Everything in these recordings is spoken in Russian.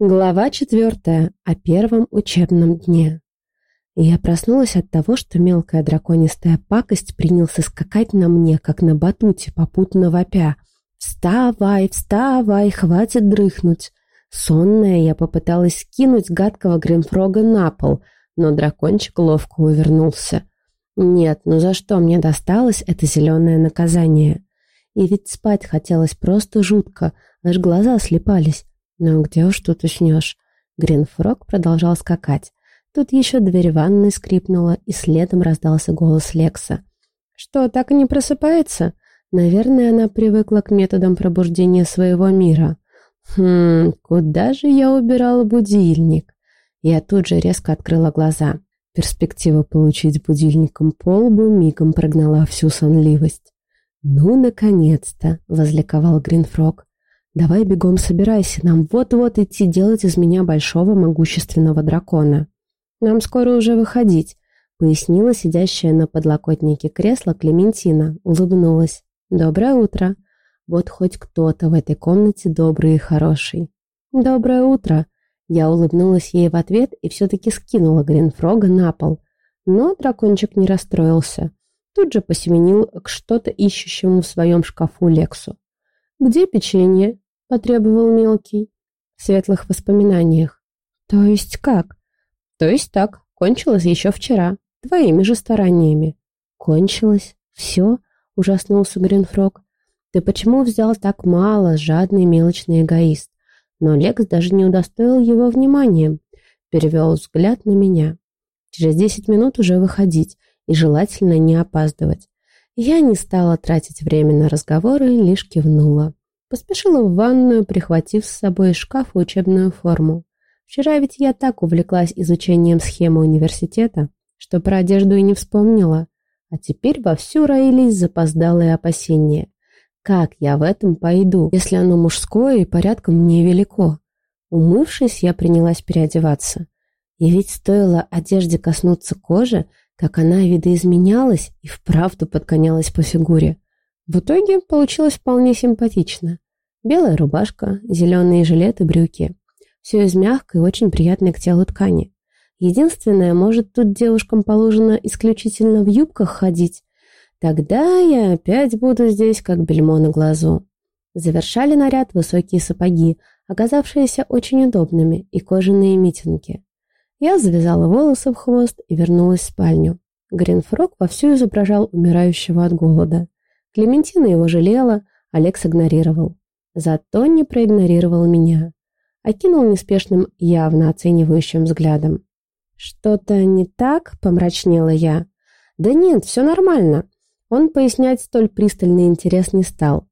Глава четвертая. О первом учебном дне. Я проснулась от того, что мелкая драконистая пакость принялся скакать на мне, как на батуте, попутно вопя. «Вставай, вставай, хватит дрыхнуть!» Сонная я попыталась скинуть гадкого гримфрога на пол, но дракончик ловко увернулся. Нет, ну за что мне досталось это зеленое наказание? И ведь спать хотелось просто жутко, аж глаза слепались. Но где уж тут уснешь? Гринфрог продолжал скакать. Тут еще дверь ванной скрипнула, и следом раздался голос Лекса. «Что, так и не просыпается?» Наверное, она привыкла к методам пробуждения своего мира. «Хм, куда же я убирала будильник?» Я тут же резко открыла глаза. Перспектива получить будильником по лбу мигом прогнала всю сонливость. «Ну, наконец-то!» — возликовал Гринфрог. «Давай бегом собирайся, нам вот-вот идти делать из меня большого могущественного дракона». «Нам скоро уже выходить», — пояснила сидящая на подлокотнике кресла Клементина, улыбнулась. «Доброе утро. Вот хоть кто-то в этой комнате добрый и хороший». «Доброе утро». Я улыбнулась ей в ответ и все-таки скинула Гринфрога на пол. Но дракончик не расстроился. Тут же посеменил к что-то ищущему в своем шкафу Лексу. «Где печенье?» — потребовал мелкий. В светлых воспоминаниях. То есть как? То есть так. Кончилось еще вчера. Твоими же стараниями. Кончилось? Все? Ужаснулся Гринфрог. Ты почему взял так мало, жадный мелочный эгоист? Но Лекс даже не удостоил его вниманием. Перевел взгляд на меня. Через десять минут уже выходить, и желательно не опаздывать. Я не стала тратить время на разговоры, лишь кивнула. Поспешила в ванную, прихватив с собой из шкафа учебную форму. Вчера ведь я так увлеклась изучением схемы университета, что про одежду и не вспомнила. А теперь вовсю роились запоздалые опасения. Как я в этом пойду, если оно мужское и порядком невелико? Умывшись, я принялась переодеваться. И ведь стоило одежде коснуться кожи, как она видоизменялась и вправду подгонялась по фигуре. В итоге получилось вполне симпатично. Белая рубашка, зеленые жилет и брюки. Все из мягкой и очень приятной к телу ткани. Единственное, может, тут девушкам положено исключительно в юбках ходить. Тогда я опять буду здесь, как бельмо на глазу. Завершали наряд высокие сапоги, оказавшиеся очень удобными, и кожаные митинги. Я завязала волосы в хвост и вернулась в спальню. Гринфрог вовсю изображал умирающего от голода. Клементина его жалела, Алекс игнорировал. Зато не проигнорировал меня. Окинул неспешным, явно оценивающим взглядом. «Что-то не так?» — помрачнела я. «Да нет, все нормально». Он пояснять столь пристальный интерес не стал.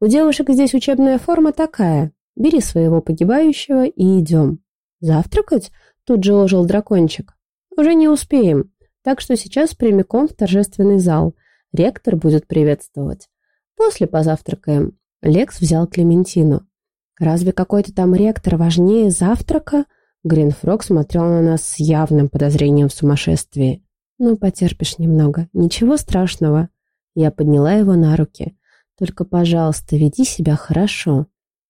«У девушек здесь учебная форма такая. Бери своего погибающего и идем». «Завтракать?» — тут же ожил дракончик. «Уже не успеем, так что сейчас прямиком в торжественный зал. Ректор будет приветствовать. После позавтракаем. Лекс взял Клементину. «Разве какой-то там ректор важнее завтрака?» Гринфрог смотрел на нас с явным подозрением в сумасшествии. «Ну, потерпишь немного. Ничего страшного». Я подняла его на руки. «Только, пожалуйста, веди себя хорошо».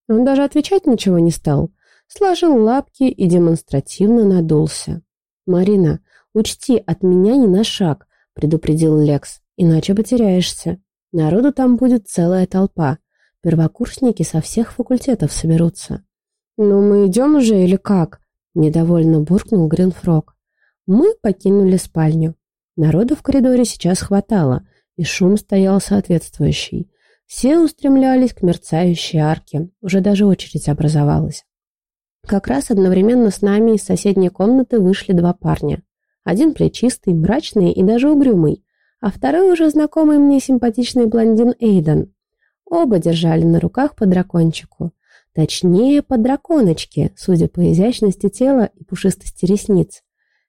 Он даже отвечать ничего не стал. Сложил лапки и демонстративно надулся. «Марина, учти, от меня не на шаг», — предупредил Лекс, «иначе потеряешься». Народу там будет целая толпа. Первокурсники со всех факультетов соберутся. «Ну, мы идем уже или как?» — недовольно буркнул Гринфрог. Мы покинули спальню. Народу в коридоре сейчас хватало, и шум стоял соответствующий. Все устремлялись к мерцающей арке, уже даже очередь образовалась. Как раз одновременно с нами из соседней комнаты вышли два парня. Один плечистый, мрачный и даже угрюмый, а второй уже знакомый мне симпатичный блондин Эйден. Оба держали на руках по дракончику. Точнее, по драконочке, судя по изящности тела и пушистости ресниц.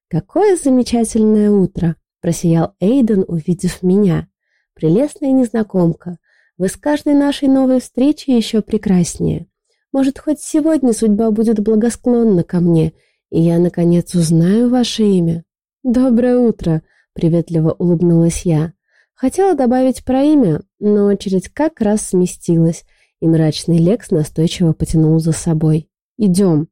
«Какое замечательное утро!» – просиял Эйден, увидев меня. «Прелестная незнакомка, вы с каждой нашей новой встречей еще прекраснее. Может, хоть сегодня судьба будет благосклонна ко мне, и я, наконец, узнаю ваше имя?» «Доброе утро!» Приветливо улыбнулась я. Хотела добавить про имя, но очередь как раз сместилась, и мрачный Лекс настойчиво потянул за собой. «Идем».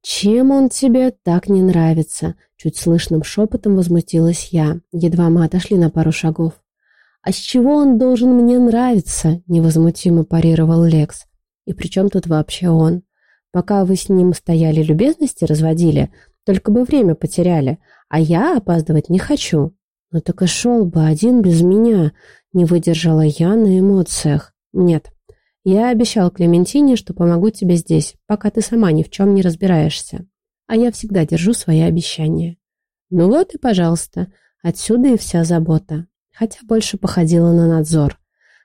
«Чем он тебе так не нравится?» Чуть слышным шепотом возмутилась я, едва мы отошли на пару шагов. «А с чего он должен мне нравиться?» Невозмутимо парировал Лекс. «И при чем тут вообще он? Пока вы с ним стояли любезности разводили, только бы время потеряли, а я опаздывать не хочу». «Ну так и шел бы один без меня», — не выдержала я на эмоциях. «Нет, я обещал Клементине, что помогу тебе здесь, пока ты сама ни в чем не разбираешься. А я всегда держу свои обещания. Ну вот и пожалуйста, отсюда и вся забота. Хотя больше походила на надзор.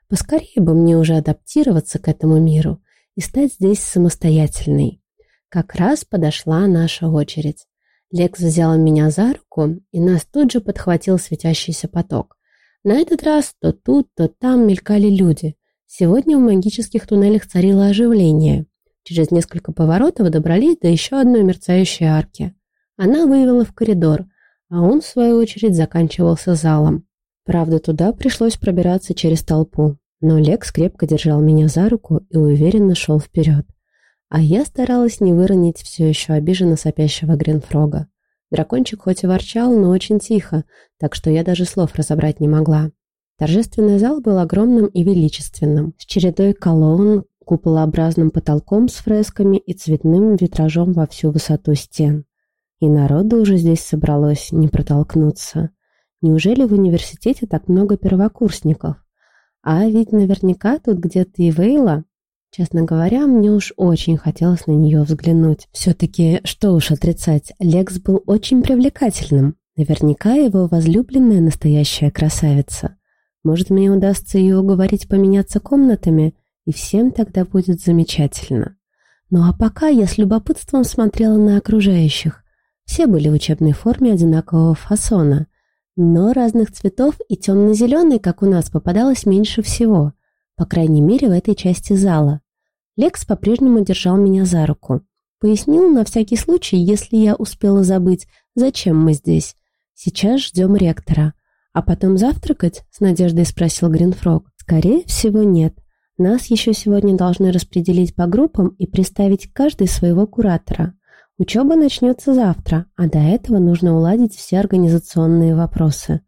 Поскорее бы мне уже адаптироваться к этому миру и стать здесь самостоятельной. Как раз подошла наша очередь. Лекс взял меня за руку, и нас тут же подхватил светящийся поток. На этот раз то тут, то там мелькали люди, Сегодня в магических туннелях царило оживление. Через несколько поворотов добрались до еще одной мерцающей арки. Она вывела в коридор, а он, в свою очередь, заканчивался залом. Правда, туда пришлось пробираться через толпу, но Лекс крепко держал меня за руку и уверенно шел вперед. А я старалась не выронить все еще обиженно сопящего Гринфрога. Дракончик хоть и ворчал, но очень тихо, так что я даже слов разобрать не могла. Торжественный зал был огромным и величественным, с чередой колонн, куполообразным потолком с фресками и цветным витражом во всю высоту стен. И народу уже здесь собралось не протолкнуться. Неужели в университете так много первокурсников? А ведь наверняка тут где-то и Вейла. Честно говоря, мне уж очень хотелось на нее взглянуть. Все-таки, что уж отрицать, Лекс был очень привлекательным. Наверняка его возлюбленная настоящая красавица. Может, мне удастся ее уговорить поменяться комнатами, и всем тогда будет замечательно. Ну а пока я с любопытством смотрела на окружающих. Все были в учебной форме одинакового фасона, но разных цветов и темно-зеленый, как у нас, попадалось меньше всего, по крайней мере в этой части зала. Лекс по-прежнему держал меня за руку. Пояснил на всякий случай, если я успела забыть, зачем мы здесь. Сейчас ждем ректора. «А потом завтракать?» — с надеждой спросил Гринфрог. «Скорее всего, нет. Нас еще сегодня должны распределить по группам и представить каждый своего куратора. Учеба начнется завтра, а до этого нужно уладить все организационные вопросы».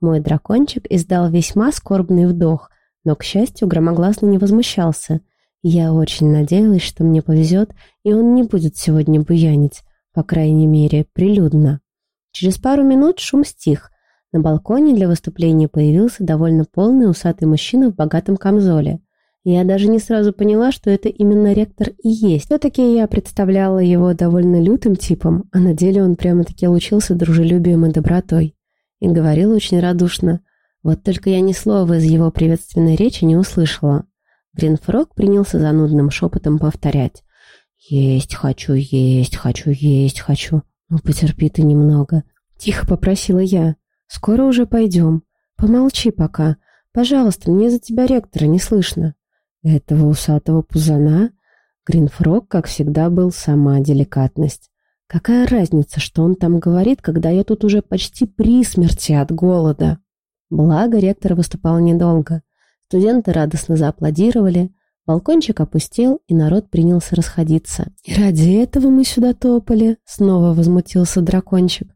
Мой дракончик издал весьма скорбный вдох, но, к счастью, громогласно не возмущался. Я очень надеялась, что мне повезет, и он не будет сегодня буянить, по крайней мере, прилюдно. Через пару минут шум стих — на балконе для выступления появился довольно полный усатый мужчина в богатом камзоле. Я даже не сразу поняла, что это именно ректор и есть. Все-таки я представляла его довольно лютым типом, а на деле он прямо-таки лучился дружелюбием и добротой. И говорил очень радушно. Вот только я ни слова из его приветственной речи не услышала. Гринфрог принялся занудным шепотом повторять. «Есть хочу, есть хочу, есть хочу. Ну, потерпи ты немного». Тихо попросила я. «Скоро уже пойдем. Помолчи пока. Пожалуйста, мне за тебя ректора не слышно». Этого усатого пузана Гринфрог, как всегда, был сама деликатность. Какая разница, что он там говорит, когда я тут уже почти при смерти от голода? Благо, ректор выступал недолго. Студенты радостно зааплодировали, балкончик опустел, и народ принялся расходиться. «И ради этого мы сюда топали?» — снова возмутился дракончик.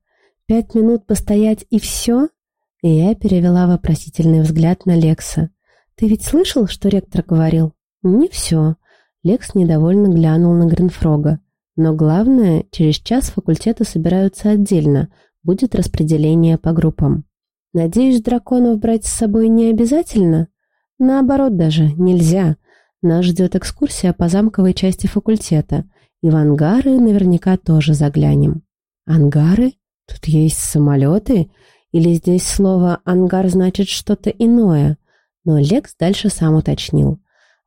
Пять минут постоять и все? И я перевела вопросительный взгляд на Лекса. Ты ведь слышал, что ректор говорил? Не все. Лекс недовольно глянул на Гринфрога. Но главное, через час факультеты собираются отдельно, будет распределение по группам. Надеюсь, драконов брать с собой не обязательно? Наоборот даже, нельзя. Нас ждет экскурсия по замковой части факультета, и в ангары наверняка тоже заглянем. Ангары? Тут есть самолеты? Или здесь слово «ангар» значит что-то иное? Но Лекс дальше сам уточнил.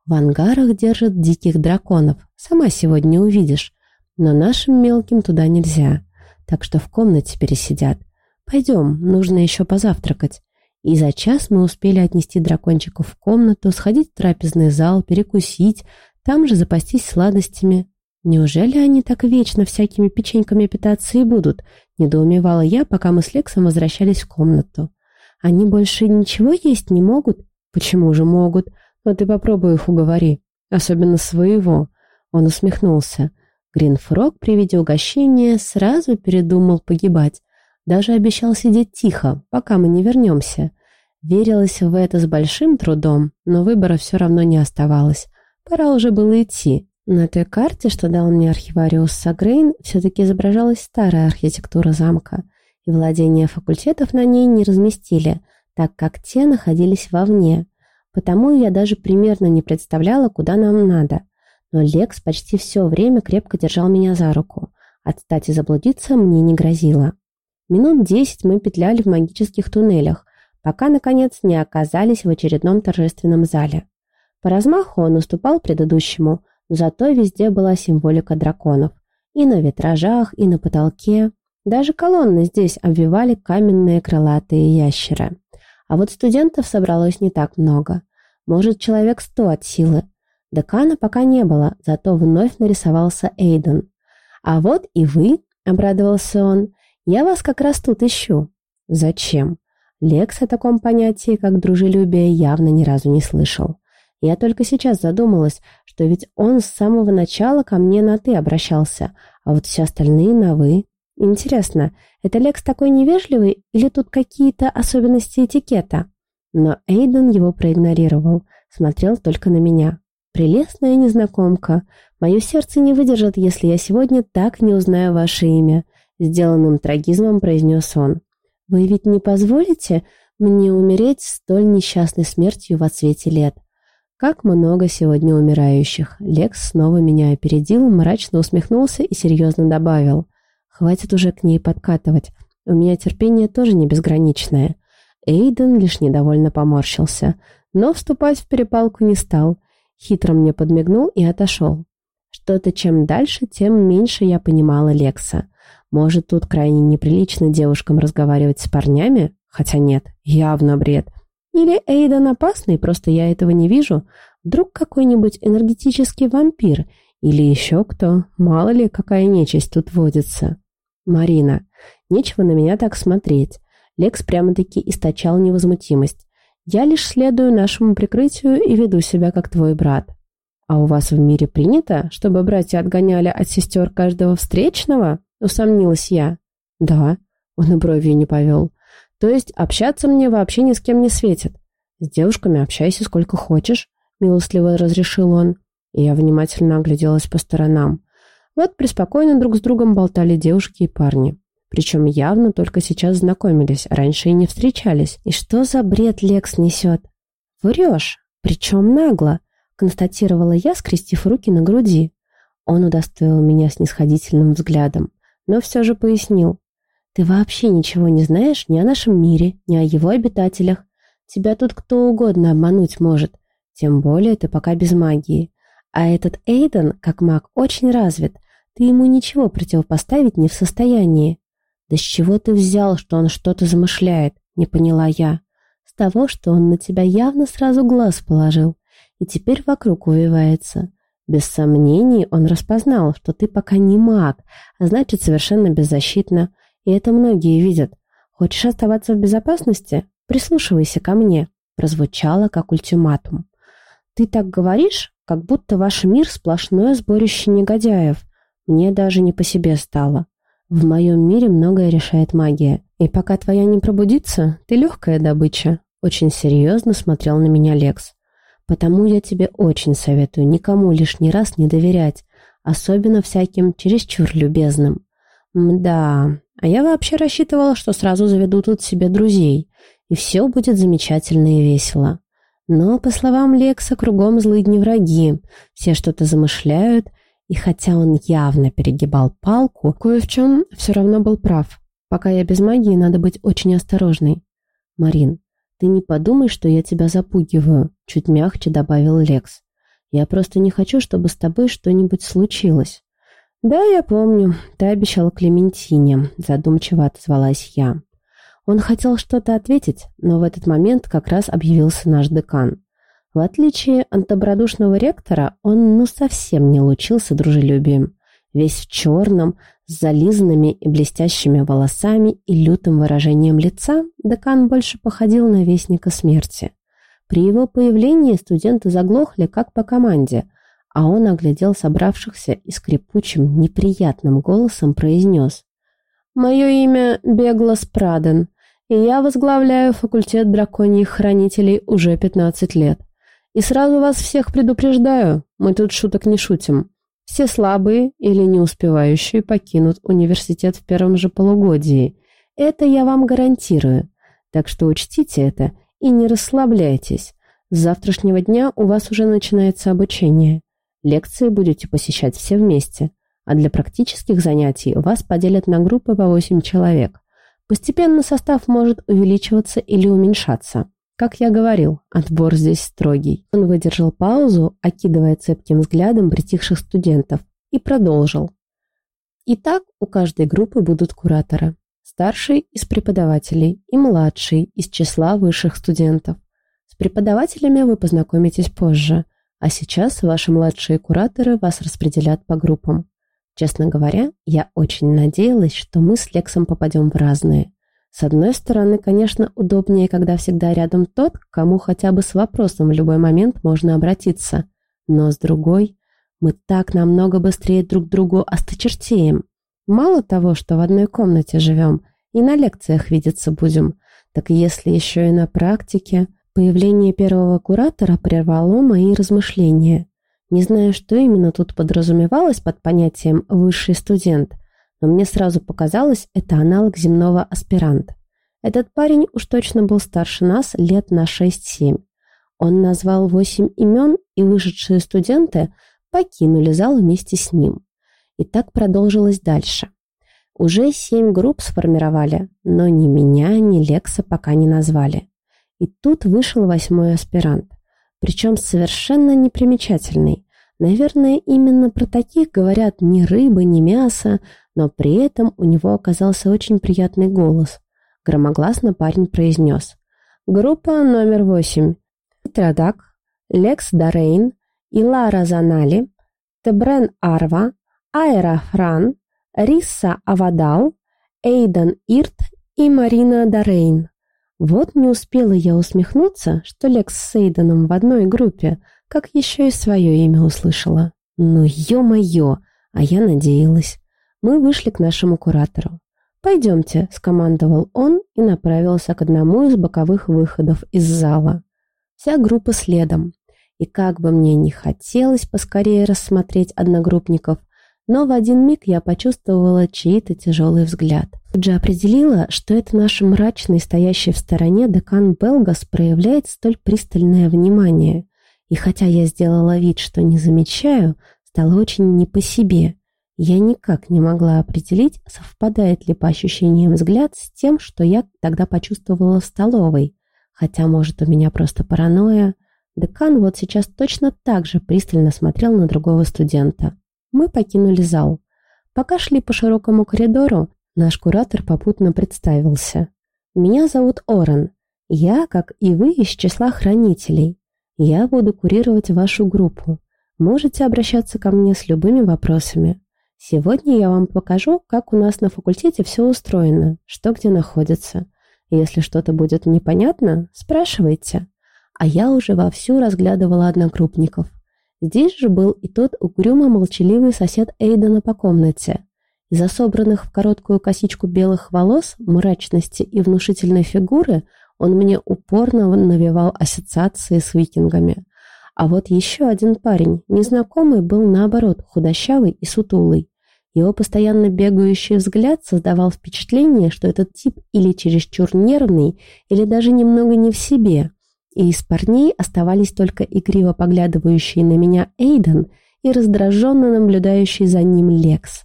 В ангарах держат диких драконов. Сама сегодня увидишь. Но нашим мелким туда нельзя. Так что в комнате пересидят. Пойдем, нужно еще позавтракать. И за час мы успели отнести дракончиков в комнату, сходить в трапезный зал, перекусить, там же запастись сладостями. Неужели они так вечно всякими печеньками питаться и будут? Недоумевала я, пока мы с Лексом возвращались в комнату. Они больше ничего есть не могут? Почему же могут? Но ты попробуй их уговори. Особенно своего. Он усмехнулся. Гринфрог при виде угощения сразу передумал погибать. Даже обещал сидеть тихо, пока мы не вернемся. Верилось в это с большим трудом, но выбора все равно не оставалось. Пора уже было идти. На той карте, что дал мне архивариус Сагрейн, все-таки изображалась старая архитектура замка, и владения факультетов на ней не разместили, так как те находились вовне. Потому я даже примерно не представляла, куда нам надо. Но Лекс почти все время крепко держал меня за руку. Отстать и заблудиться мне не грозило. Минут десять мы петляли в магических туннелях, пока, наконец, не оказались в очередном торжественном зале. По размаху он уступал предыдущему, зато везде была символика драконов. И на витражах, и на потолке. Даже колонны здесь обвивали каменные крылатые ящеры. А вот студентов собралось не так много. Может, человек сто от силы. Декана пока не было, зато вновь нарисовался Эйден. «А вот и вы», — обрадовался он, — «я вас как раз тут ищу». «Зачем?» Лекс о таком понятии, как дружелюбие, явно ни разу не слышал. Я только сейчас задумалась, что ведь он с самого начала ко мне на «ты» обращался, а вот все остальные на «вы». Интересно, это Лекс такой невежливый или тут какие-то особенности этикета? Но Эйден его проигнорировал, смотрел только на меня. «Прелестная незнакомка. Мое сердце не выдержит, если я сегодня так не узнаю ваше имя», сделанным трагизмом произнес он. «Вы ведь не позволите мне умереть столь несчастной смертью в отсвете лет?» Как много сегодня умирающих. Лекс снова меня опередил, мрачно усмехнулся и серьезно добавил. Хватит уже к ней подкатывать. У меня терпение тоже не безграничное. Эйден лишь недовольно поморщился, но вступать в перепалку не стал. Хитро мне подмигнул и отошел. Что-то чем дальше, тем меньше я понимала Лекса. Может, тут крайне неприлично девушкам разговаривать с парнями? Хотя нет, явно бред. Или Эйден опасный, просто я этого не вижу. Вдруг какой-нибудь энергетический вампир или еще кто. Мало ли, какая нечисть тут водится. Марина. Нечего на меня так смотреть. Лекс прямо-таки источал невозмутимость. Я лишь следую нашему прикрытию и веду себя как твой брат. А у вас в мире принято, чтобы братья отгоняли от сестер каждого встречного? Усомнилась я. Да. Он и бровью не повел. То есть общаться мне вообще ни с кем не светит. С девушками общайся сколько хочешь, милостливо разрешил он. И я внимательно огляделась по сторонам. Вот преспокойно друг с другом болтали девушки и парни. Причем явно только сейчас знакомились, раньше и не встречались. И что за бред Лекс несет? Врешь, причем нагло, констатировала я, скрестив руки на груди. Он удостоил меня снисходительным взглядом, но все же пояснил. Ты вообще ничего не знаешь ни о нашем мире, ни о его обитателях. Тебя тут кто угодно обмануть может. Тем более ты пока без магии. А этот Эйден, как маг, очень развит. Ты ему ничего противопоставить не в состоянии. Да с чего ты взял, что он что-то замышляет? Не поняла я. С того, что он на тебя явно сразу глаз положил. И теперь вокруг увивается. Без сомнений он распознал, что ты пока не маг, а значит совершенно беззащитна. И это многие видят. Хочешь оставаться в безопасности? Прислушивайся ко мне. Прозвучало как ультиматум. Ты так говоришь, как будто ваш мир сплошное сборище негодяев. Мне даже не по себе стало. В моем мире многое решает магия. И пока твоя не пробудится, ты легкая добыча. Очень серьезно смотрел на меня Лекс. Потому я тебе очень советую никому лишний раз не доверять, особенно всяким чересчур любезным. Мда, а я вообще рассчитывала, что сразу заведу тут себе друзей, и все будет замечательно и весело. Но, по словам Лекса, кругом злыдни враги, все что-то замышляют, и хотя он явно перегибал палку, кое в чем все равно был прав. Пока я без магии, надо быть очень осторожной. Марин, ты не подумай, что я тебя запугиваю, чуть мягче добавил Лекс. Я просто не хочу, чтобы с тобой что-нибудь случилось. «Да, я помню. Ты обещала Клементине», — задумчиво отозвалась я. Он хотел что-то ответить, но в этот момент как раз объявился наш декан. В отличие от добродушного ректора, он ну совсем не лучился дружелюбием. Весь в черном, с зализанными и блестящими волосами и лютым выражением лица, декан больше походил на вестника смерти. При его появлении студенты заглохли, как по команде — а он оглядел собравшихся и скрипучим, неприятным голосом произнес. «Мое имя Беглас Праден, и я возглавляю факультет драконьих хранителей уже 15 лет. И сразу вас всех предупреждаю, мы тут шуток не шутим. Все слабые или не успевающие покинут университет в первом же полугодии. Это я вам гарантирую. Так что учтите это и не расслабляйтесь. С завтрашнего дня у вас уже начинается обучение. Лекции будете посещать все вместе, а для практических занятий вас поделят на группы по 8 человек. Постепенно состав может увеличиваться или уменьшаться. Как я говорил, отбор здесь строгий. Он выдержал паузу, окидывая цепким взглядом притихших студентов, и продолжил. Итак, у каждой группы будут кураторы. Старший из преподавателей и младший из числа высших студентов. С преподавателями вы познакомитесь позже – а сейчас ваши младшие кураторы вас распределят по группам. Честно говоря, я очень надеялась, что мы с Лексом попадем в разные. С одной стороны, конечно, удобнее, когда всегда рядом тот, к кому хотя бы с вопросом в любой момент можно обратиться. Но с другой, мы так намного быстрее друг другу осточертеем. Мало того, что в одной комнате живем и на лекциях видеться будем, так если еще и на практике... Появление первого куратора прервало мои размышления. Не знаю, что именно тут подразумевалось под понятием «высший студент», но мне сразу показалось, это аналог земного аспирант. Этот парень уж точно был старше нас лет на 6-7. Он назвал восемь имен, и вышедшие студенты покинули зал вместе с ним. И так продолжилось дальше. Уже семь групп сформировали, но ни меня, ни Лекса пока не назвали. И тут вышел восьмой аспирант. Причем совершенно непримечательный. Наверное, именно про таких говорят ни рыба, ни мясо, но при этом у него оказался очень приятный голос. Громогласно парень произнес. Группа номер восемь. Традак, Лекс Дарейн, Илара Занали, Тебрен Арва, Айра Фран, Рисса Авадал, Эйдан Ирт и Марина Дарейн. Вот не успела я усмехнуться, что Лекс с Сейденом в одной группе, как еще и свое имя услышала. Ну, ё-моё, а я надеялась. Мы вышли к нашему куратору. «Пойдемте», — скомандовал он и направился к одному из боковых выходов из зала. Вся группа следом. И как бы мне ни хотелось поскорее рассмотреть одногруппников, но в один миг я почувствовала чей-то тяжелый взгляд. Тут же определила, что это наш мрачный, стоящий в стороне декан Белгас проявляет столь пристальное внимание. И хотя я сделала вид, что не замечаю, стало очень не по себе. Я никак не могла определить, совпадает ли по ощущениям взгляд с тем, что я тогда почувствовала в столовой. Хотя, может, у меня просто паранойя. Декан вот сейчас точно так же пристально смотрел на другого студента. Мы покинули зал. Пока шли по широкому коридору, наш куратор попутно представился. «Меня зовут Орен. Я, как и вы, из числа хранителей. Я буду курировать вашу группу. Можете обращаться ко мне с любыми вопросами. Сегодня я вам покажу, как у нас на факультете все устроено, что где находится. Если что-то будет непонятно, спрашивайте». А я уже вовсю разглядывала одногруппников. Здесь же был и тот угрюмо-молчаливый сосед Эйдена по комнате. Из-за собранных в короткую косичку белых волос, мрачности и внушительной фигуры он мне упорно навевал ассоциации с викингами. А вот еще один парень, незнакомый, был наоборот худощавый и сутулый. Его постоянно бегающий взгляд создавал впечатление, что этот тип или чересчур нервный, или даже немного не в себе – и из парней оставались только игриво поглядывающие на меня Эйден и раздраженно наблюдающий за ним Лекс.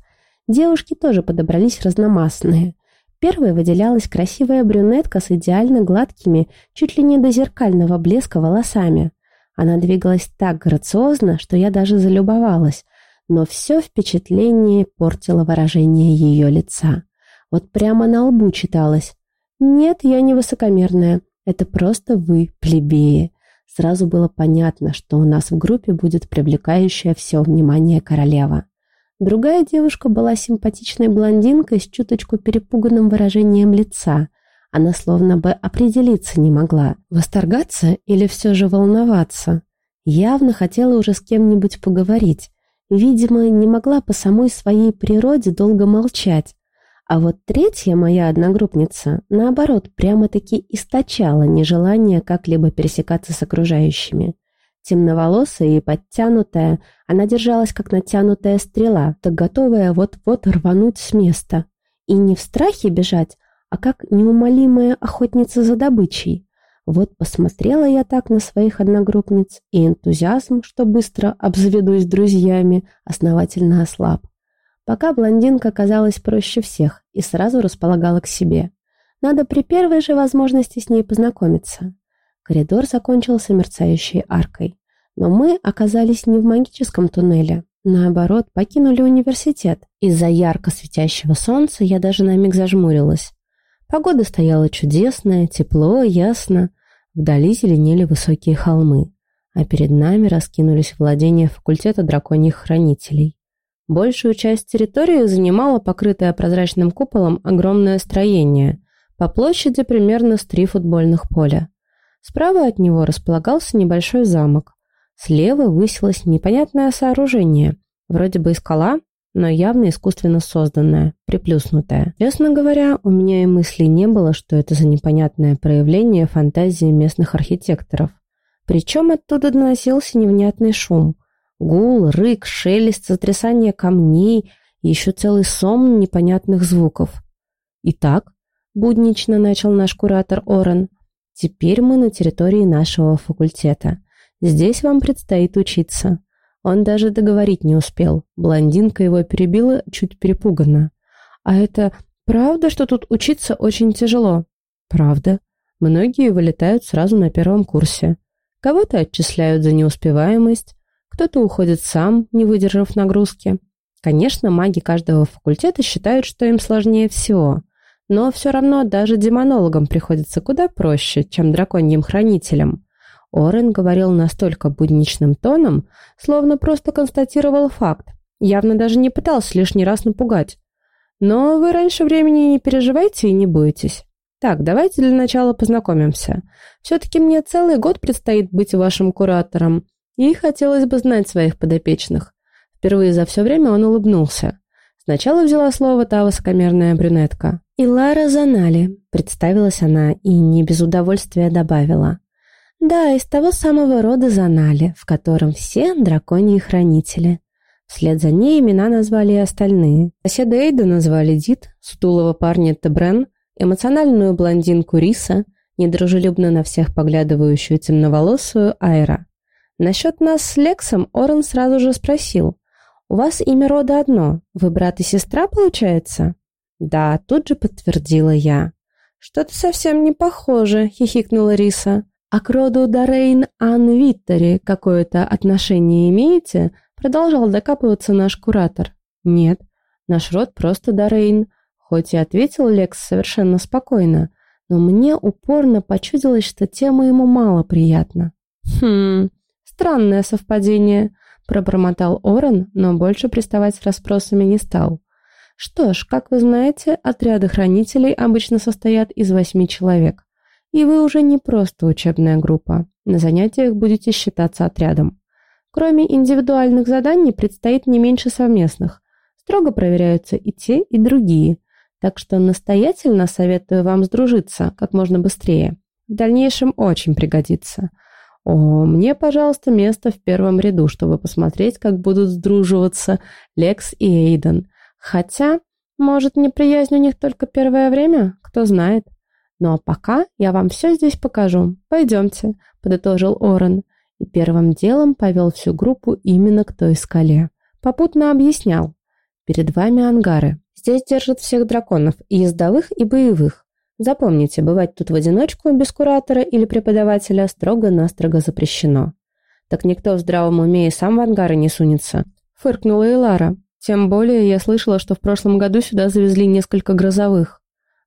Девушки тоже подобрались разномастные. Первой выделялась красивая брюнетка с идеально гладкими, чуть ли не до зеркального блеска волосами. Она двигалась так грациозно, что я даже залюбовалась, но все впечатление портило выражение ее лица. Вот прямо на лбу читалось. «Нет, я не высокомерная. Это просто вы, плебеи. Сразу было понятно, что у нас в группе будет привлекающая все внимание королева. Другая девушка была симпатичной блондинкой с чуточку перепуганным выражением лица. Она словно бы определиться не могла, восторгаться или все же волноваться. Явно хотела уже с кем-нибудь поговорить. Видимо, не могла по самой своей природе долго молчать. А вот третья моя одногруппница, наоборот, прямо-таки источала нежелание как-либо пересекаться с окружающими. Темноволосая и подтянутая, она держалась как натянутая стрела, так готовая вот-вот рвануть с места. И не в страхе бежать, а как неумолимая охотница за добычей. Вот посмотрела я так на своих одногруппниц, и энтузиазм, что быстро обзаведусь друзьями, основательно ослаб. Пока блондинка казалась проще всех и сразу располагала к себе. Надо при первой же возможности с ней познакомиться. Коридор закончился мерцающей аркой. Но мы оказались не в магическом туннеле. Наоборот, покинули университет. Из-за ярко светящего солнца я даже на миг зажмурилась. Погода стояла чудесная, тепло, ясно. Вдали зеленели высокие холмы, а перед нами раскинулись владения факультета драконьих хранителей. Большую часть территории занимало покрытое прозрачным куполом огромное строение, по площади примерно с три футбольных поля. Справа от него располагался небольшой замок. Слева высилось непонятное сооружение, вроде бы и скала, но явно искусственно созданная, приплюснутая. Честно говоря, у меня и мыслей не было, что это за непонятное проявление фантазии местных архитекторов. Причем оттуда доносился невнятный шум. Гул, рык, шелест, сотрясание камней и еще целый сом непонятных звуков. «Итак», — буднично начал наш куратор Орен, — «теперь мы на территории нашего факультета. Здесь вам предстоит учиться». Он даже договорить не успел. Блондинка его перебила, чуть перепуганно. «А это правда, что тут учиться очень тяжело?» «Правда. Многие вылетают сразу на первом курсе. Кого-то отчисляют за неуспеваемость, кто-то уходит сам, не выдержав нагрузки. Конечно, маги каждого факультета считают, что им сложнее всего, но все равно даже демонологам приходится куда проще, чем драконьим хранителям. Орен говорил настолько будничным тоном, словно просто констатировал факт, явно даже не пытался лишний раз напугать. Но вы раньше времени не переживайте и не бойтесь. Так, давайте для начала познакомимся. Все-таки мне целый год предстоит быть вашим куратором, и хотелось бы знать своих подопечных. Впервые за все время он улыбнулся. Сначала взяла слово та высокомерная брюнетка. «Илара Занали», — представилась она и не без удовольствия добавила. Да, из того самого рода Занали, в котором все драконьи хранители. Вслед за ней имена назвали и остальные. Соседа Эйда назвали Дит, сутулого парня Тебрен, эмоциональную блондинку Риса, недружелюбно на всех поглядывающую темноволосую Айра. Насчет нас с Лексом Орен сразу же спросил. «У вас имя рода одно, вы брат и сестра, получается?» «Да», тут же подтвердила я. «Что-то совсем не похоже», — хихикнула Риса. «А к роду Дорейн Ан Виттери какое-то отношение имеете?» Продолжал докапываться наш куратор. «Нет, наш род просто Дорейн», хоть и ответил Лекс совершенно спокойно, но мне упорно почудилось, что тема ему мало приятна. «Хм, странное совпадение», — пробормотал Орен, но больше приставать с расспросами не стал. «Что ж, как вы знаете, отряды хранителей обычно состоят из восьми человек. И вы уже не просто учебная группа. На занятиях будете считаться отрядом. Кроме индивидуальных заданий предстоит не меньше совместных. Строго проверяются и те, и другие. Так что настоятельно советую вам сдружиться как можно быстрее. В дальнейшем очень пригодится. О, мне, пожалуйста, место в первом ряду, чтобы посмотреть, как будут сдруживаться Лекс и Эйден. Хотя, может, неприязнь у них только первое время, кто знает. «Ну а пока я вам все здесь покажу. Пойдемте», — подытожил Орен. И первым делом повел всю группу именно к той скале. Попутно объяснял. «Перед вами ангары. Здесь держат всех драконов, и ездовых, и боевых. Запомните, бывать тут в одиночку без куратора или преподавателя строго-настрого запрещено. Так никто в здравом уме и сам в ангары не сунется», — фыркнула Элара. «Тем более я слышала, что в прошлом году сюда завезли несколько грозовых».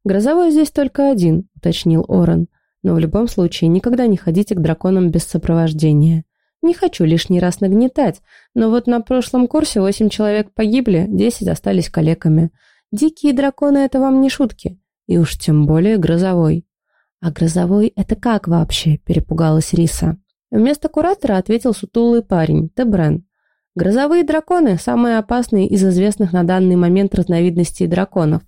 «Грозовой здесь только один», — уточнил Орен. «Но в любом случае никогда не ходите к драконам без сопровождения. Не хочу лишний раз нагнетать, но вот на прошлом курсе восемь человек погибли, десять остались калеками. Дикие драконы — это вам не шутки, и уж тем более грозовой». «А грозовой — это как вообще?» — перепугалась Риса. Вместо куратора ответил сутулый парень, Тебрен. Грозовые драконы – самые опасные из известных на данный момент разновидностей драконов.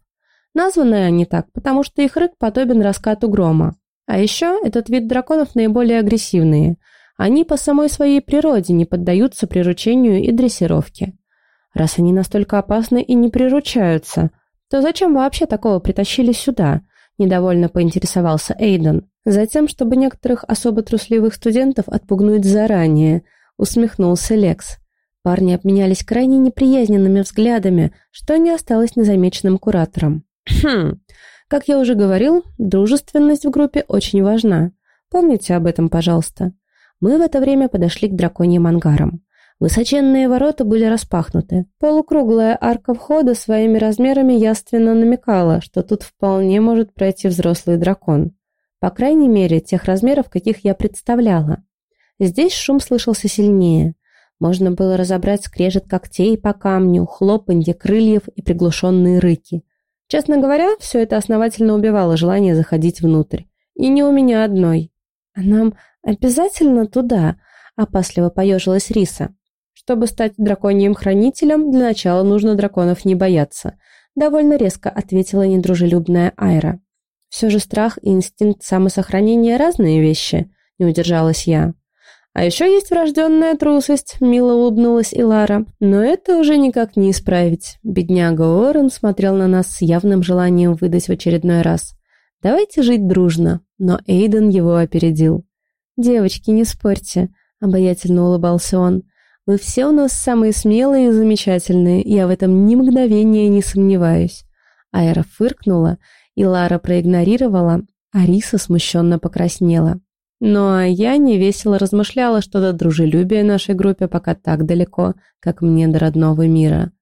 Названы они так, потому что их рык подобен раскату грома. А еще этот вид драконов наиболее агрессивные. Они по самой своей природе не поддаются приручению и дрессировке. Раз они настолько опасны и не приручаются, то зачем вообще такого притащили сюда? Недовольно поинтересовался Эйден. Затем, чтобы некоторых особо трусливых студентов отпугнуть заранее, усмехнулся Лекс. Парни обменялись крайне неприязненными взглядами, что не осталось незамеченным куратором. Хм, как я уже говорил, дружественность в группе очень важна. Помните об этом, пожалуйста. Мы в это время подошли к драконьим ангарам. Высоченные ворота были распахнуты. Полукруглая арка входа своими размерами яственно намекала, что тут вполне может пройти взрослый дракон. По крайней мере, тех размеров, каких я представляла. Здесь шум слышался сильнее. Можно было разобрать скрежет когтей по камню, хлопанье крыльев и приглушенные рыки. Честно говоря, все это основательно убивало желание заходить внутрь. И не у меня одной. «А нам обязательно туда?» — опасливо поежилась Риса. «Чтобы стать драконьим хранителем, для начала нужно драконов не бояться», — довольно резко ответила недружелюбная Айра. «Все же страх и инстинкт самосохранения — разные вещи», — не удержалась я. «А еще есть врожденная трусость», — мило улыбнулась Илара. «Но это уже никак не исправить». Бедняга Уоррен смотрел на нас с явным желанием выдать в очередной раз. «Давайте жить дружно», но Эйден его опередил. «Девочки, не спорьте», — обаятельно улыбался он. «Вы все у нас самые смелые и замечательные, я в этом ни мгновения не сомневаюсь». Айра фыркнула, и Лара проигнорировала, а Риса смущенно покраснела. А я невесело размышляла, что до дружелюбия нашей группе пока так далеко, как мне до родного мира.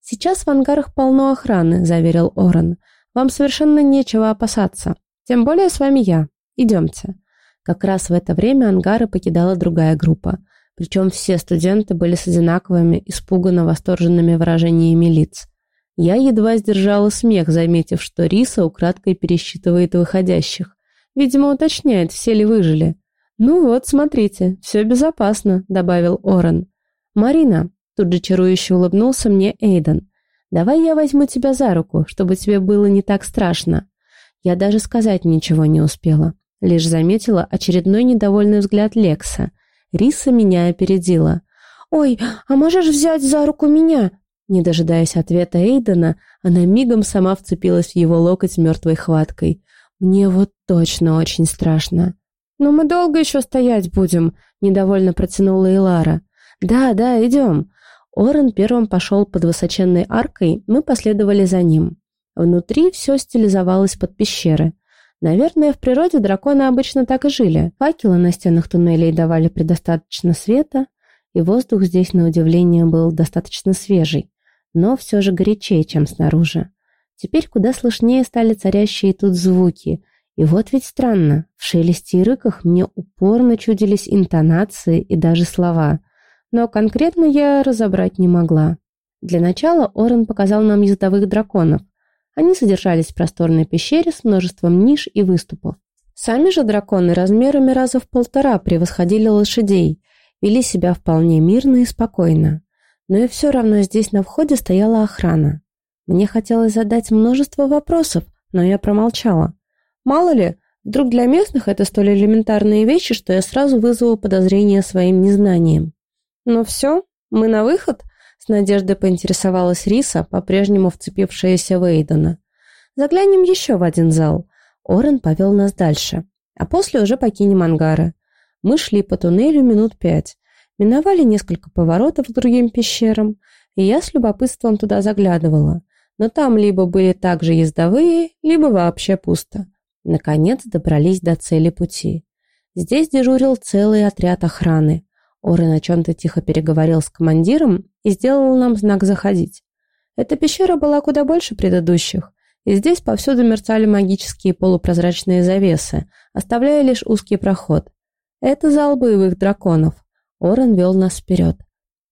«Сейчас в ангарах полно охраны», — заверил Орен. «Вам совершенно нечего опасаться. Тем более с вами я. Идемте». Как раз в это время ангары покидала другая группа. Причем все студенты были с одинаковыми, испуганно восторженными выражениями лиц. Я едва сдержала смех, заметив, что Риса украдкой пересчитывает выходящих. Видимо, уточняет, все ли выжили. «Ну вот, смотрите, все безопасно», — добавил Орен. «Марина», — тут же чарующе улыбнулся мне Эйден, «давай я возьму тебя за руку, чтобы тебе было не так страшно». Я даже сказать ничего не успела. Лишь заметила очередной недовольный взгляд Лекса. Риса меня опередила. «Ой, а можешь взять за руку меня?» Не дожидаясь ответа Эйдена, она мигом сама вцепилась в его локоть мертвой хваткой. Мне вот точно очень страшно. Но мы долго еще стоять будем, недовольно протянула Илара. Да, да, идем. Орен первым пошел под высоченной аркой, мы последовали за ним. Внутри все стилизовалось под пещеры. Наверное, в природе драконы обычно так и жили. Факелы на стенах туннелей давали предостаточно света, и воздух здесь, на удивление, был достаточно свежий, но все же горячее, чем снаружи. Теперь куда слышнее стали царящие тут звуки. И вот ведь странно, в шелесте и рыках мне упорно чудились интонации и даже слова. Но конкретно я разобрать не могла. Для начала Орен показал нам ездовых драконов. Они содержались в просторной пещере с множеством ниш и выступов. Сами же драконы размерами раза в полтора превосходили лошадей, вели себя вполне мирно и спокойно. Но и все равно здесь на входе стояла охрана. Мне хотелось задать множество вопросов, но я промолчала. Мало ли, вдруг для местных это столь элементарные вещи, что я сразу вызову подозрение своим незнанием. «Ну все, мы на выход?» — с надеждой поинтересовалась Риса, по-прежнему вцепившаяся в Эйдена. «Заглянем еще в один зал». Орен повел нас дальше, а после уже покинем ангары. Мы шли по туннелю минут пять, миновали несколько поворотов к другим пещерам, и я с любопытством туда заглядывала но там либо были также ездовые, либо вообще пусто. Наконец добрались до цели пути. Здесь дежурил целый отряд охраны. Орен о чем-то тихо переговорил с командиром и сделал нам знак «заходить». Эта пещера была куда больше предыдущих, и здесь повсюду мерцали магические полупрозрачные завесы, оставляя лишь узкий проход. Это зал боевых драконов. Орен вел нас вперед.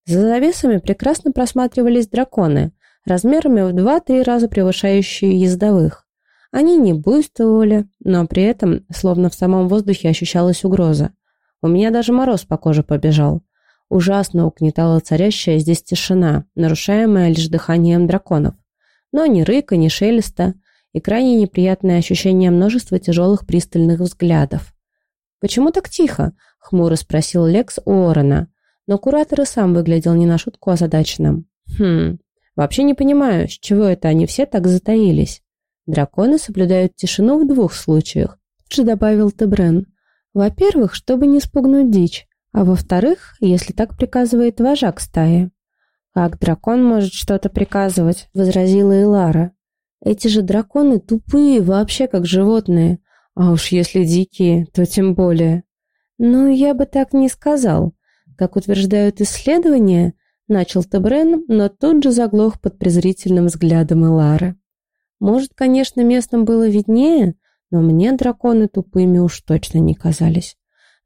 За завесами прекрасно просматривались драконы, размерами в 2-3 раза превышающие ездовых. Они не буйствовали, но при этом, словно в самом воздухе, ощущалась угроза. У меня даже мороз по коже побежал. Ужасно угнетала царящая здесь тишина, нарушаемая лишь дыханием драконов. Но ни рыка, ни шелеста, и крайне неприятное ощущение множества тяжелых пристальных взглядов. «Почему так тихо?» — хмуро спросил Лекс у Орена. Но куратор и сам выглядел не на шутку озадаченным. «Хм, вообще не понимаю, с чего это они все так затаились. Драконы соблюдают тишину в двух случаях», — тут же добавил Тебрен. «Во-первых, чтобы не спугнуть дичь, а во-вторых, если так приказывает вожак стаи». «Как дракон может что-то приказывать?» — возразила Илара. Эти же драконы тупые вообще как животные, а уж если дикие, то тем более. Ну, я бы так не сказал. Как утверждают исследования, начал Тебрен, но тут же заглох под презрительным взглядом Элары. Может, конечно, местным было виднее, но мне драконы тупыми уж точно не казались.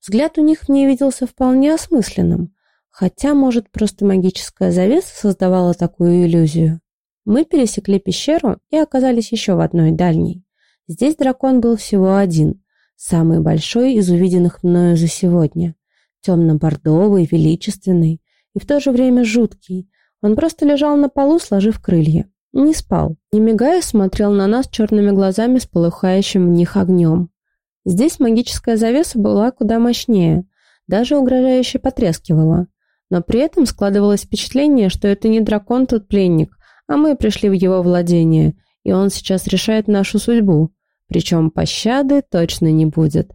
Взгляд у них мне виделся вполне осмысленным, хотя, может, просто магическая завеса создавала такую иллюзию. Мы пересекли пещеру и оказались еще в одной дальней. Здесь дракон был всего один, самый большой из увиденных мною за сегодня. Темно-бордовый, величественный и в то же время жуткий. Он просто лежал на полу, сложив крылья. Не спал. Не мигая, смотрел на нас черными глазами с полыхающим в них огнем. Здесь магическая завеса была куда мощнее, даже угрожающе потрескивала. Но при этом складывалось впечатление, что это не дракон тут пленник, а мы пришли в его владение, и он сейчас решает нашу судьбу, причем пощады точно не будет.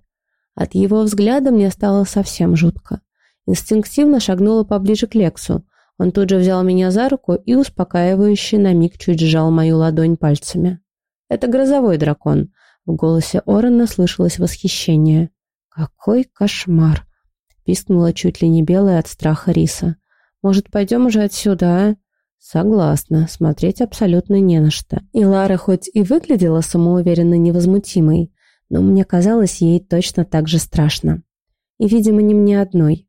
От его взгляда мне стало совсем жутко. Инстинктивно шагнула поближе к Лексу. Он тут же взял меня за руку и успокаивающе на миг чуть сжал мою ладонь пальцами. «Это грозовой дракон», — в голосе Орена слышалось восхищение. «Какой кошмар!» — пискнула чуть ли не белая от страха Риса. «Может, пойдем уже отсюда, а?» Согласна, смотреть абсолютно не на что. И Лара хоть и выглядела самоуверенно невозмутимой, но мне казалось ей точно так же страшно. И, видимо, не мне одной.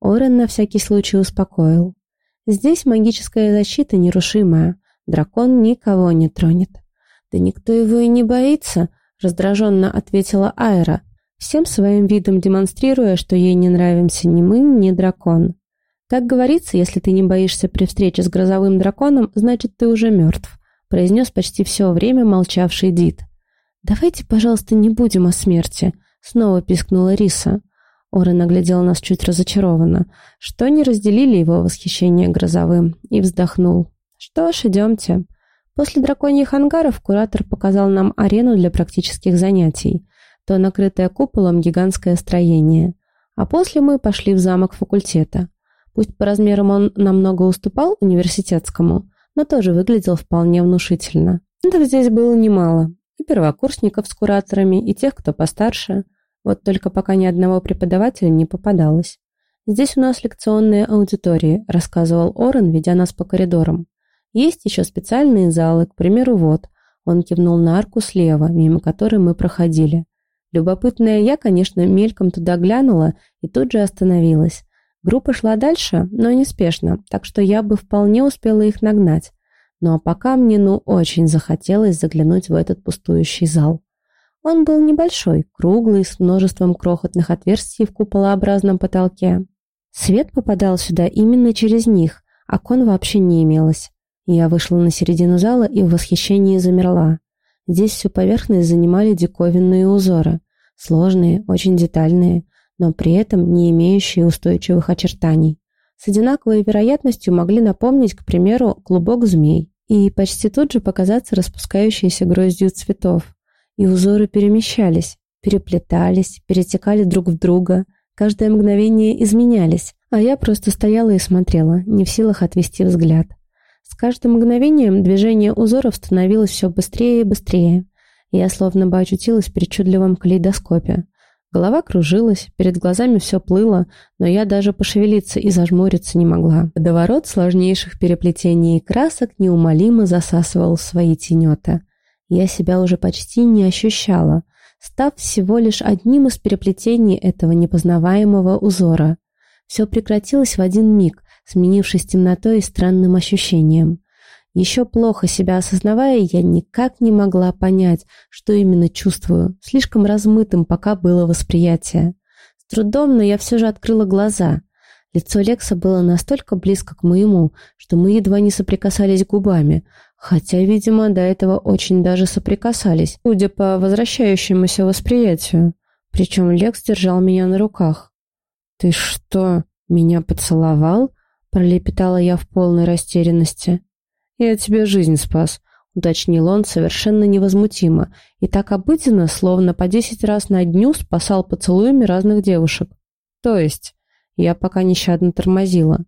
Орен на всякий случай успокоил. Здесь магическая защита нерушимая, дракон никого не тронет. «Да никто его и не боится», — раздраженно ответила Айра, всем своим видом демонстрируя, что ей не нравимся ни мы, ни дракон. «Как говорится, если ты не боишься при встрече с грозовым драконом, значит, ты уже мертв», произнес почти все время молчавший Дид. «Давайте, пожалуйста, не будем о смерти», снова пискнула Риса. Орен оглядел нас чуть разочарованно, что не разделили его восхищение грозовым, и вздохнул. «Что ж, идемте». После драконьих ангаров куратор показал нам арену для практических занятий, то накрытое куполом гигантское строение. А после мы пошли в замок факультета. Пусть по размерам он намного уступал университетскому, но тоже выглядел вполне внушительно. Студентов здесь было немало. И первокурсников с кураторами, и тех, кто постарше. Вот только пока ни одного преподавателя не попадалось. «Здесь у нас лекционные аудитории», — рассказывал Орен, ведя нас по коридорам. «Есть еще специальные залы, к примеру, вот». Он кивнул на арку слева, мимо которой мы проходили. Любопытная я, конечно, мельком туда глянула и тут же остановилась. Группа шла дальше, но неспешно, так что я бы вполне успела их нагнать. Ну а пока мне ну очень захотелось заглянуть в этот пустующий зал. Он был небольшой, круглый, с множеством крохотных отверстий в куполообразном потолке. Свет попадал сюда именно через них, окон вообще не имелось. Я вышла на середину зала и в восхищении замерла. Здесь всю поверхность занимали диковинные узоры. Сложные, очень детальные, но при этом не имеющие устойчивых очертаний. С одинаковой вероятностью могли напомнить, к примеру, клубок змей и почти тут же показаться распускающейся гроздью цветов. И узоры перемещались, переплетались, перетекали друг в друга, каждое мгновение изменялись, а я просто стояла и смотрела, не в силах отвести взгляд. С каждым мгновением движение узоров становилось все быстрее и быстрее. Я словно бы очутилась в причудливом калейдоскопе – Голова кружилась, перед глазами все плыло, но я даже пошевелиться и зажмуриться не могла. Водоворот сложнейших переплетений и красок неумолимо засасывал свои тенета. Я себя уже почти не ощущала, став всего лишь одним из переплетений этого непознаваемого узора. Все прекратилось в один миг, сменившись темнотой и странным ощущением. Еще плохо себя осознавая, я никак не могла понять, что именно чувствую. Слишком размытым пока было восприятие. трудом, но я все же открыла глаза. Лицо Лекса было настолько близко к моему, что мы едва не соприкасались губами, хотя, видимо, до этого очень даже соприкасались, судя по возвращающемуся восприятию. Причем Лекс держал меня на руках. «Ты что, меня поцеловал?» — пролепетала я в полной растерянности. «Я тебе жизнь спас», — уточнил он совершенно невозмутимо и так обыденно, словно по десять раз на дню спасал поцелуями разных девушек. То есть, я пока нещадно тормозила.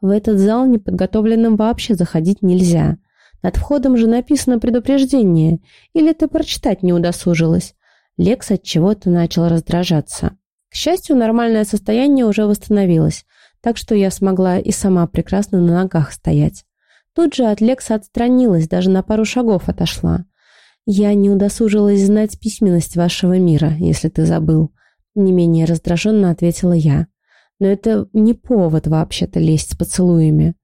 В этот зал неподготовленным вообще заходить нельзя. Над входом же написано предупреждение, или ты прочитать не удосужилась. Лекс от чего-то начал раздражаться. К счастью, нормальное состояние уже восстановилось, так что я смогла и сама прекрасно на ногах стоять. Тут же от Лекса отстранилась, даже на пару шагов отошла. «Я не удосужилась знать письменность вашего мира, если ты забыл», — не менее раздраженно ответила я. «Но это не повод вообще-то лезть с поцелуями.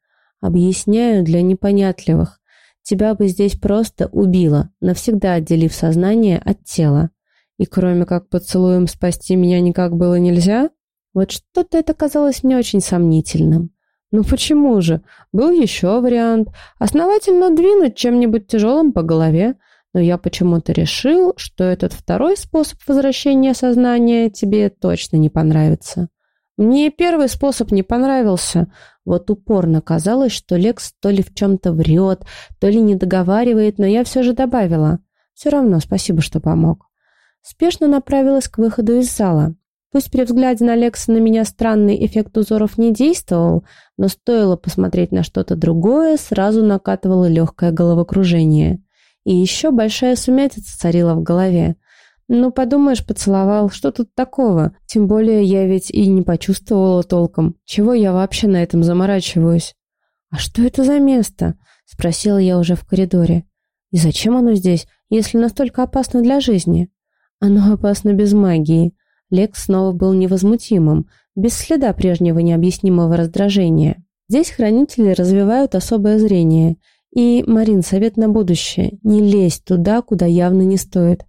Объясняю для непонятливых. Тебя бы здесь просто убило, навсегда отделив сознание от тела. И кроме как поцелуем спасти меня никак было нельзя? Вот что-то это казалось мне очень сомнительным. Ну почему же? Был еще вариант. Основательно двинуть чем-нибудь тяжелым по голове. Но я почему-то решил, что этот второй способ возвращения сознания тебе точно не понравится. Мне первый способ не понравился. Вот упорно казалось, что Лекс то ли в чем-то врет, то ли не договаривает, но я все же добавила. Все равно спасибо, что помог. Спешно направилась к выходу из зала. Пусть при взгляде на Лекса на меня странный эффект узоров не действовал, но стоило посмотреть на что-то другое, сразу накатывало легкое головокружение. И еще большая сумятица царила в голове. Ну, подумаешь, поцеловал, что тут такого? Тем более я ведь и не почувствовала толком. Чего я вообще на этом заморачиваюсь? «А что это за место?» — спросила я уже в коридоре. «И зачем оно здесь, если настолько опасно для жизни?» «Оно опасно без магии», Лекс снова был невозмутимым, без следа прежнего необъяснимого раздражения. Здесь хранители развивают особое зрение. И, Марин, совет на будущее – не лезь туда, куда явно не стоит.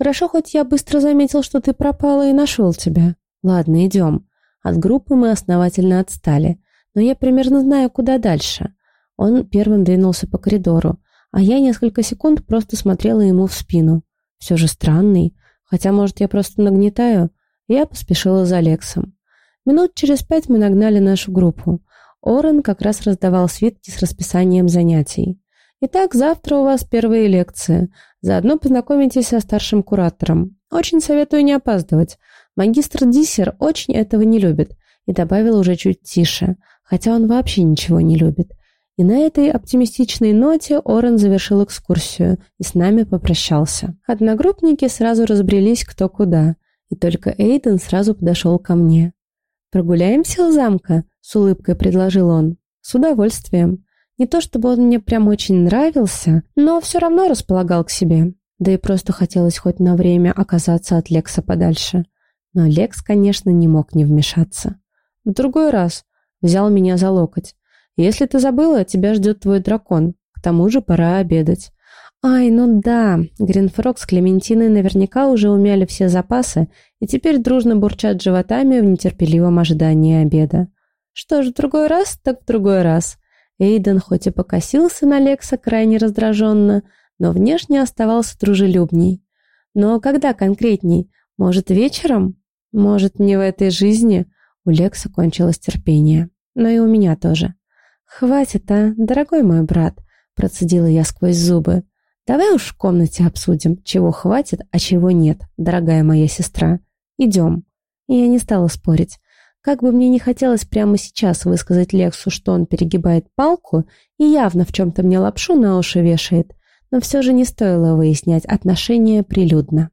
Хорошо, хоть я быстро заметил, что ты пропала и нашел тебя. Ладно, идем. От группы мы основательно отстали, но я примерно знаю, куда дальше. Он первым двинулся по коридору, а я несколько секунд просто смотрела ему в спину. Все же странный, хотя, может, я просто нагнетаю – я поспешила за Лексом. Минут через пять мы нагнали нашу группу. Орен как раз раздавал свитки с расписанием занятий. Итак, завтра у вас первые лекции. Заодно познакомитесь со старшим куратором. Очень советую не опаздывать. Магистр Диссер очень этого не любит. И добавил уже чуть тише, хотя он вообще ничего не любит. И на этой оптимистичной ноте Орен завершил экскурсию и с нами попрощался. Одногруппники сразу разбрелись кто куда – и только Эйден сразу подошел ко мне. «Прогуляемся у замка?» — с улыбкой предложил он. «С удовольствием. Не то чтобы он мне прям очень нравился, но все равно располагал к себе. Да и просто хотелось хоть на время оказаться от Лекса подальше. Но Лекс, конечно, не мог не вмешаться. В другой раз взял меня за локоть. «Если ты забыла, тебя ждет твой дракон. К тому же пора обедать. Ай, ну да, Гринфрог с Клементиной наверняка уже умяли все запасы и теперь дружно бурчат животами в нетерпеливом ожидании обеда. Что ж, в другой раз, так в другой раз. Эйден хоть и покосился на Лекса крайне раздраженно, но внешне оставался дружелюбней. Но когда конкретней? Может, вечером? Может, не в этой жизни? У Лекса кончилось терпение. Но и у меня тоже. «Хватит, а, дорогой мой брат», — процедила я сквозь зубы. Давай уж в комнате обсудим, чего хватит, а чего нет, дорогая моя сестра. Идем. И я не стала спорить. Как бы мне не хотелось прямо сейчас высказать Лексу, что он перегибает палку и явно в чем-то мне лапшу на уши вешает, но все же не стоило выяснять отношения прилюдно.